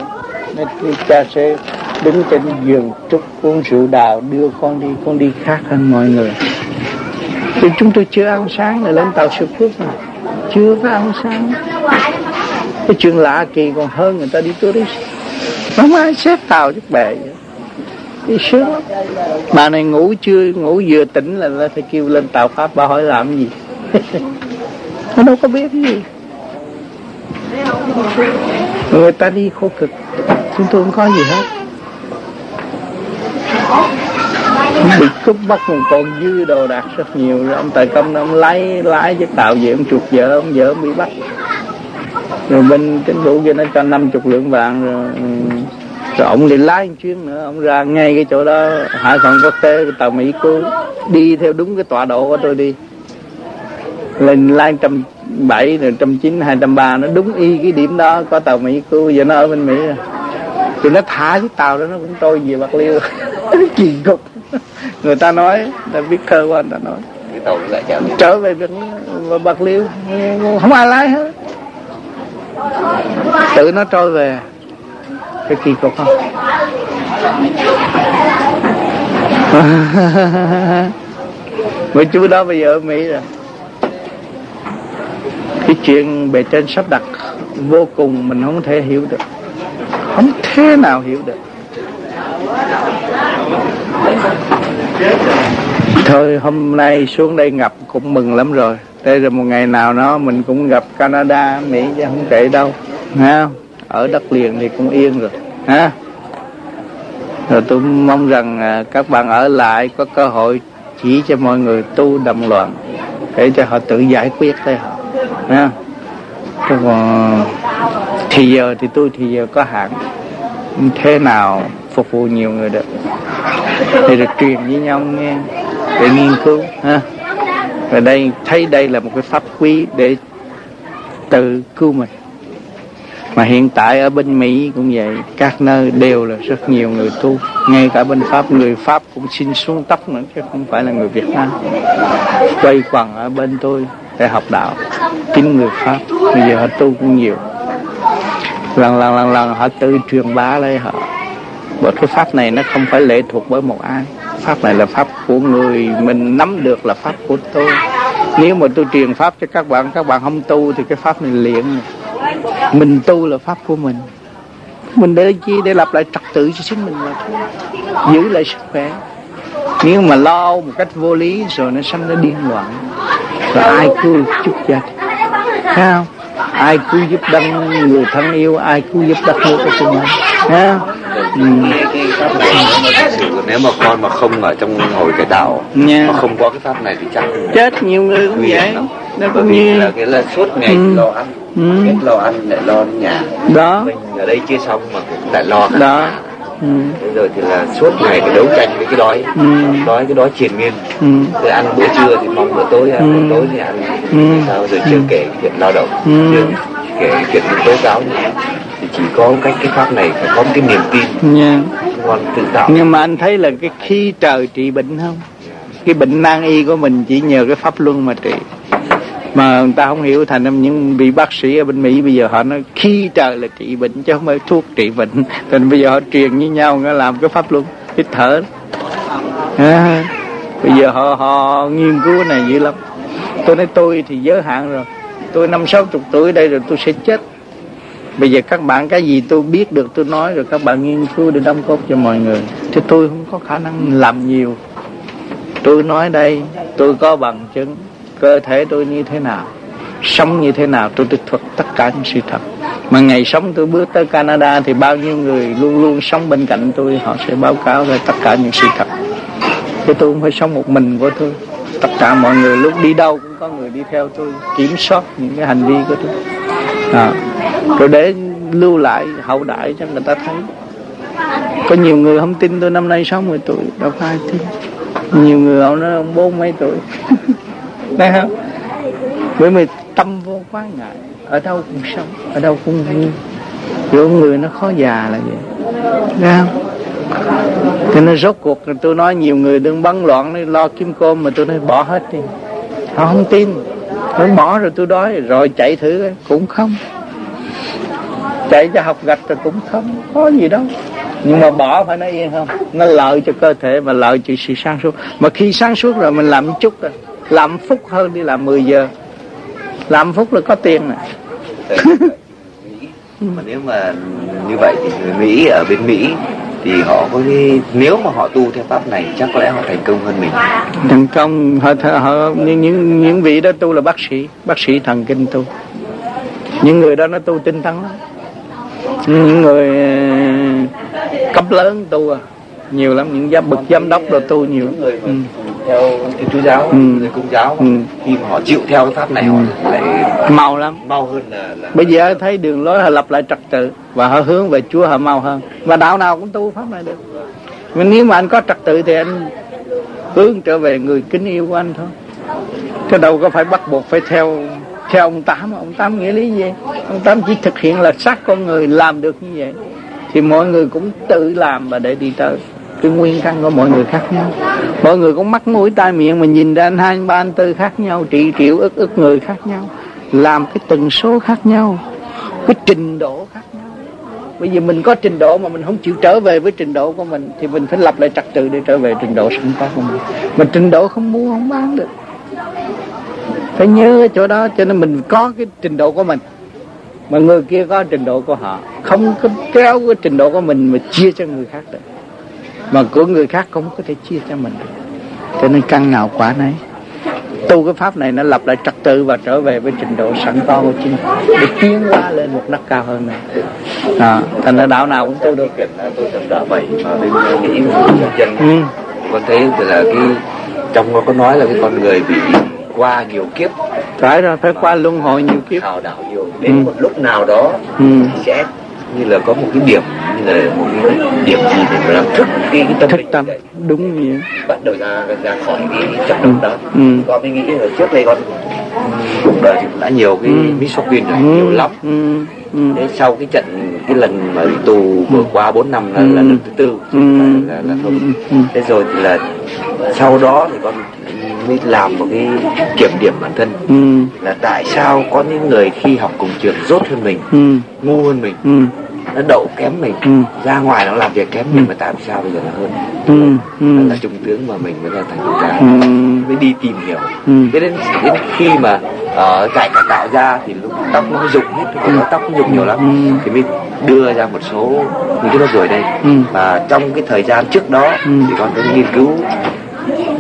nên cha sẽ đứng trên giường trúc uống rượu đào, đưa con đi con đi khác hơn mọi người. Thì chúng tôi chưa ăn sáng là lên tàu sự phước mà. Chưa có ăn sáng. Cái chuyện lạ kỳ còn hơn người ta đi tourist. Không ai xếp tàu chút bè vậy cái sướng bà này ngủ chưa, ngủ vừa tỉnh là là phải kêu lên tàu pháp, bà hỏi làm gì? Nó đâu có biết gì. Người ta đi khổ cực. Chúng tôi không có gì hết. Bị cướp bắt một con dư đồ đạc rất nhiều. Rồi ông tài công ông lấy, lái với tàu về, ông chuột vợ, ông vợ ông bị bắt. Rồi bên chính phủ kia nó cho năm chục lượng vàng, rồi rồi ông đi lái một chuyến nữa ông ra ngay cái chỗ đó hải phòng quốc tế tàu mỹ cứu. Đi theo đúng cái tọa độ của tôi đi. Lên lái trăm bảy rồi trăm chín hai trăm ba nó đúng y cái điểm đó có tàu mỹ cứu giờ nó ở bên mỹ. Rồi thì nó thả cái tàu đó nó cũng trôi về bạc liêu. Kỳ cục. Người ta nói ta biết thơ của anh ta nói. Tàu lại trở về trở về bạc, bạc liêu. Không ai lái hết. Tự nó trôi về cái kỳ cục không? Mấy chú đó bây giờ ở mỹ rồi. Cái chuyện bề trên sắp đặt vô cùng mình không thể hiểu được. Không thế nào hiểu được. Thôi, hôm nay xuống đây gặp cũng mừng lắm rồi. Đây là một ngày nào đó mình cũng gặp Canada, Mỹ chứ không kể đâu. Ha ở đất liền thì cũng yên rồi. Ha rồi tôi mong rằng à, các bạn ở lại có cơ hội chỉ cho mọi người tu đồng loạn để cho họ tự giải quyết thôi. Họ ha còn thì giờ thì tôi thì giờ có hạn. Thế nào phục vụ nhiều người được? Thì được truyền với nhau nghe, để nghiên cứu ha và đây, thấy đây là một cái pháp quý để tự cứu mình mà hiện tại ở bên Mỹ cũng vậy, các nơi đều là rất nhiều người tu. Ngay cả bên Pháp, người Pháp cũng xin xuống tóc nữa, chứ không phải là người Việt Nam. Quay quần ở bên tôi để học đạo chính người Pháp. Bây giờ họ tu cũng nhiều. Lần lần lần lần họ tự truyền bá lấy họ. Bởi cái pháp này nó không phải lệ thuộc bởi một ai. Pháp này là pháp của người mình, nắm được là pháp của tôi. Nếu mà tôi truyền pháp cho các bạn các bạn không tu thì cái pháp này liền mình tu là pháp của mình. Mình để chi để lập lại trật tự cho chính mình mà giữ lại sức khỏe. Nếu mà lo một cách vô lý rồi nó sanh ra điên loạn. Rồi ai cứu chút gia thấy không? Ai cứu giúp đấng người thân yêu? Ai cứu giúp đất nước của chúng mình? Ha ừ. cái cái nó nếu mà con mà không ở trong hồi tạo Nha. mà không có cái pháp này thì chắc chết nhiều người cũng vậy. nó cũng như là cái là suốt ngày Ừ. lo ăn Ừ. hết lo ăn lại lo đến nhà. Đó. Mình ở đây chưa xong mà cũng lại lo đó. ừ. Bây giờ thì là suốt ngày cái đấu tranh với cái đói. Ừ. đói cái đói triền miên. Ừ. rồi ăn bữa trưa thì mong bữa tối ăn Ừ. bữa tối thì ăn Ừ. sao? Rồi chưa kể chuyện lao động. Ừ. chưa kể chuyện tố cáo nữa. Thì chỉ có cách cái pháp này phải có một cái niềm tin. Nha con tự tạo. Nhưng mà anh thấy là cái khi trời trị bệnh không? Cái bệnh nan y của mình chỉ nhờ cái pháp luân mà trị mà người ta không hiểu thành những vị bác sĩ ở bên Mỹ bây giờ họ nói khi trời là trị bệnh chứ không phải thuốc trị bệnh. Thành bây giờ họ truyền với nhau nó làm cái pháp luôn hít thở. À, bây giờ họ họ nghiên cứu này dữ lắm. Tôi nói tôi thì giới hạn rồi. Tôi năm sáu chục tuổi đây rồi tôi sẽ chết. Bây giờ các bạn cái gì tôi biết được tôi nói rồi các bạn nghiên cứu để đóng góp cho mọi người. Chứ tôi không có khả năng làm nhiều. Tôi nói đây tôi có bằng chứng cơ thể tôi như thế nào sống như thế nào tôi thực thuật tất cả những sự thật. Mà ngày sống tôi bước tới Canada thì bao nhiêu người luôn luôn sống bên cạnh tôi họ sẽ báo cáo về tất cả những sự thật. Chứ tôi không phải sống một mình của tôi. Tất cả mọi người lúc đi đâu cũng có người đi theo tôi kiểm soát những cái hành vi của tôi. À, rồi để lưu lại hậu đại cho người ta thấy. Có nhiều người không tin tôi năm nay 60 tuổi đâu có ai tin. Nhiều người họ nói ông bốn mấy tuổi. Thấy không bởi vì tâm vô quá ngại, ở đâu cũng sống, ở đâu cũng vui. Chỗ người nó khó già là vậy. Thấy không? Cho nên rốt cuộc là tôi nói nhiều người đừng bắn loạn đi, lo kiếm cơm mà tôi nói bỏ hết đi. Họ không tin. Tôi bỏ rồi tôi đói, rồi chạy thử cũng không. Chạy cho học gạch rồi cũng không, có gì đâu. Nhưng mà bỏ phải nói yên không? Nó lợi cho cơ thể và lợi cho sự sáng suốt. Mà khi sáng suốt rồi mình làm chút rồi làm phúc hơn đi làm 10 giờ. Làm phúc là có tiền nè. Mỹ. Mà nếu mà như vậy thì người Mỹ ở bên Mỹ thì họ có cái nếu mà họ tu theo pháp này chắc có lẽ họ thành công hơn mình. Thành công họ, họ những, những những vị đó tu là bác sĩ bác sĩ thần kinh tu. Những người đó nó tu tinh tấn lắm. Những người ờ, cấp lớn tu à nhiều lắm những giám bậc giám đốc đồ tu nhiều những người mà ừ. theo thiên chúa giáo Ừ. người công giáo Ừ. khi mà họ chịu theo cái pháp này họ lại mau lắm. mau hơn là, là bây giờ thấy đường lối họ lập lại trật tự và họ hướng về Chúa họ mau hơn. Và đạo nào cũng tu pháp này được. Nhưng nếu mà anh có trật tự thì anh hướng trở về người kính yêu của anh thôi. Chứ đâu có phải bắt buộc phải theo theo ông tám. Ông tám nghĩa lý gì? Ông tám chỉ thực hiện là xác con người làm được như vậy. Thì mọi người cũng tự làm và để đi tới cái nguyên căn của mọi người khác nhau. Mọi người cũng mắt mũi tai miệng mà nhìn ra anh hai anh ba anh tư khác nhau, trị triệu ức ức người khác nhau, làm cái tần số khác nhau, cái trình độ khác nhau. Bây giờ mình có trình độ mà mình không chịu trở về với trình độ của mình, thì mình phải lập lại trật tự để trở về trình độ sẵn có của mình. Mà trình độ không mua, không bán được. Phải nhớ chỗ đó, cho nên mình có cái trình độ của mình. Mà người kia có trình độ của họ. Không có kéo cái trình độ của mình mà chia cho người khác được mà của người khác không có thể chia cho mình cho nên căn nào quả nấy. Tu cái pháp này nó lập lại trật tự và trở về với trình độ sẵn có của chính để tiến hóa lên một nấc cao hơn này à, thành ra đạo nào cũng tu được. Tôi tầm đã vậy mà bên mỹ dân con thấy là cái trong nó có nói là cái con người bị qua nhiều kiếp. Phải rồi phải qua luân hồi nhiều kiếp. Hào đảo nhiều. Đến Ừ. một lúc nào đó ừ. sẽ như là có một cái điểm như là một cái điểm gì để mà làm thức cái, cái tâm thức tâm đúng như vậy bắt đầu ra ra khỏi cái trận động đó Ừ. con mới nghĩ là trước đây con cuộc đời thì cũng đã nhiều cái Ừ. misopin rồi ừ. nhiều lắm ừ. ừ. Thế sau cái trận cái lần mà đi tù vừa qua 4 năm là, Ừ. là lần thứ tư Ừ. phải là, là không Ừ. thế rồi thì là sau đó thì con mới làm một cái kiểm điểm bản thân ừ. là tại sao có những người khi học cùng trường dốt hơn mình ừ. ngu hơn mình ừ. nó đậu kém mình Ừ. ra ngoài nó làm việc kém mình mà tại sao bây giờ nó hơn ừ. Ừ. là trung tướng mà mình mới là thành trung tá ừ. mới đi tìm hiểu Ừ. thế đến, đến khi mà ở cải cải tạo ra thì lúc tóc nó rụng hết rồi nó tóc nó rụng nhiều lắm Ừ. thì mới đưa ra một số những cái nốt ruồi đây Ừ. và trong cái thời gian trước đó Ừ. thì con có nghiên cứu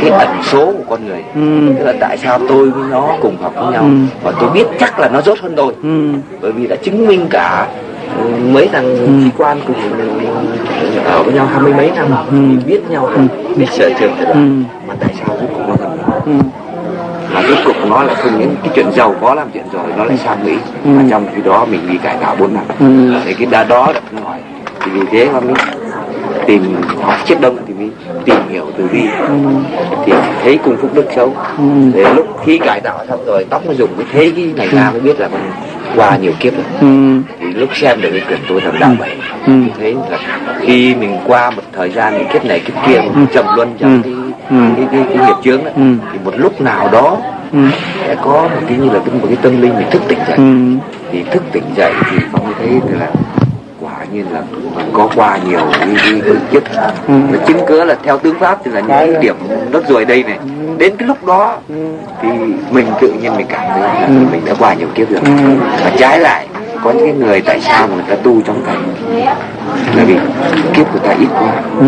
cái ẩn số của con người Ừ. tức là tại sao tôi với nó cùng học với nhau Ừ. và tôi biết chắc là nó dốt hơn tôi ừ. bởi vì đã chứng minh cả ừ, mấy thằng sĩ quan cùng ở với nhau hai mươi mấy năm Ừ. thì biết nhau rồi biết sở trường rồi Ừ. mà tại sao cuối cùng nó thành ừ. mà cuối cùng nó là không những cái chuyện giàu có làm chuyện rồi nó lại sang mỹ Ừ. mà trong khi đó mình đi cải tạo bốn năm Ừ. thì cái đa đó câu hỏi thì vì thế mà mới tìm học chết đông thì mới tìm hiểu từ bi Ừ. thì thấy cùng phúc đức xấu Ừ. để lúc khi cải tạo xong rồi tóc nó dùng mới thấy cái này ra mới biết là mình qua nhiều kiếp rồi Ừ. thì lúc xem được cái quyển tôi thầm đạo bảy Ừ. thì thấy là khi mình qua một thời gian thì kiếp này kiếp kia Ừ. mình trầm luân trong Ừ. cái Ừ. cái, cái, cái nghiệp chướng Ừ. thì một lúc nào đó Ừ. sẽ có một cái như là cái một cái tâm linh mình thức tỉnh dậy Ừ. thì thức tỉnh dậy thì con mới thấy là nhiên là có qua nhiều cái, cái, cái kiếp Ừ. và chứng cớ là theo tướng pháp thì là những điểm nốt ruồi đây này đến cái lúc đó Ừ. thì mình tự nhiên mình cảm thấy là Ừ. mình đã qua nhiều kiếp rồi Ừ. và trái lại có những cái người tại sao mà người ta tu trong thành là vì kiếp của ta ít quá Ừ.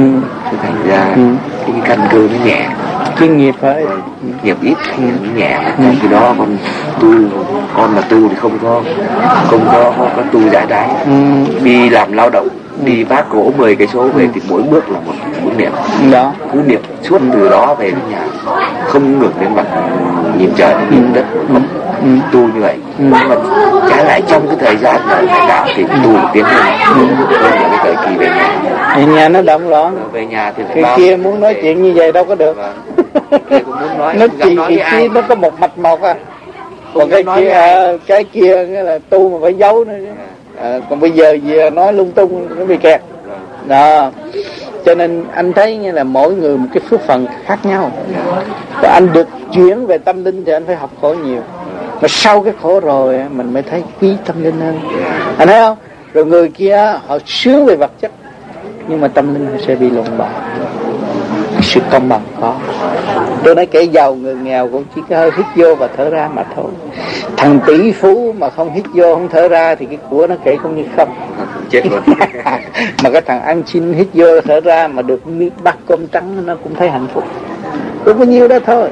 thành ra Ừ. cái căn cơ nó nhẹ chuyên nghiệp phải. Nghiệp ít nó nhẹ. Trong khi đó con tu con mà tu thì không có không có có, có tu giải đái ừ. đi làm lao động đi vác gỗ 10 cây số về thì mỗi bước là một một niệm. Đó. Cứ niệm suốt từ đó về đến nhà. Không ngừng đến mặt nhìn trời nhìn đất. Không Ừ. tu như vậy. Ừ. nhưng mà trái lại trong cái thời gian mà cải tạo thì tu được tiến hơn hơn là cái thời kỳ về nhà. Ở nhà nó động loạn. Về nhà thì lại cái kia muốn nói chuyện như vậy đâu có được. Vâng. Cũng muốn nói nó chỉ nói cái kia nó có một mạch một à. Còn cái kia à, cái kia là tu mà phải giấu nữa chứ. à, Ờ, còn bây giờ giờ nói lung tung, nó bị kẹt. Đó. Cho nên anh thấy như là mỗi người một cái phước phần khác nhau. Và anh được chuyển về tâm linh thì anh phải học khổ nhiều. Mà sau cái khổ rồi, mình mới thấy quý tâm linh hơn. Anh thấy không? Rồi người kia, họ sướng về vật chất, nhưng mà tâm linh sẽ bị lộn bại sự công bằng có. Tôi nói kẻ giàu người nghèo cũng chỉ có hơi hít vô và thở ra mà thôi. Thằng tỷ phú mà không hít vô không thở ra thì cái của nó kể không như không. Chết luôn. Mà cái thằng ăn xin hít vô thở ra mà được miếng bát cơm trắng nó cũng thấy hạnh phúc. Cũng có nhiêu đó thôi